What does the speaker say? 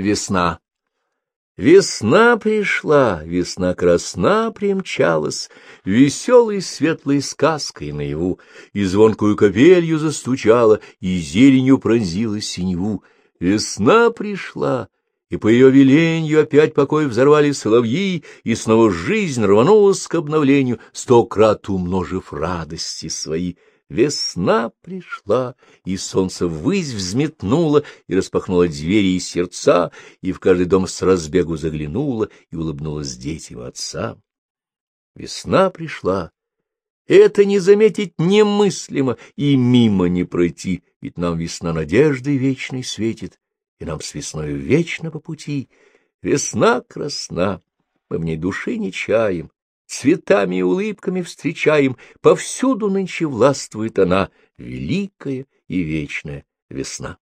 Весна. Весна пришла, весна красна примчалась, Веселой светлой сказкой наяву, И звонкую капелью застучала, И зеленью пронзила синеву. Весна пришла, и по ее веленью Опять покой взорвали соловьи, И снова жизнь рванулась к обновлению, Сто крат умножив радости свои — Весна пришла, и солнце ввысь взметнуло, и распахнуло двери и сердца, и в каждый дом с разбегу заглянуло, и улыбнулась детям отцам. Весна пришла. Это не заметить немыслимо и мимо не пройти, ведь нам весна надежды вечной светит, и нам с весною вечно по пути. Весна красна, мы в ней души не чаем, цветами и улыбками встречаем, повсюду нынче властвует она, великая и вечная весна.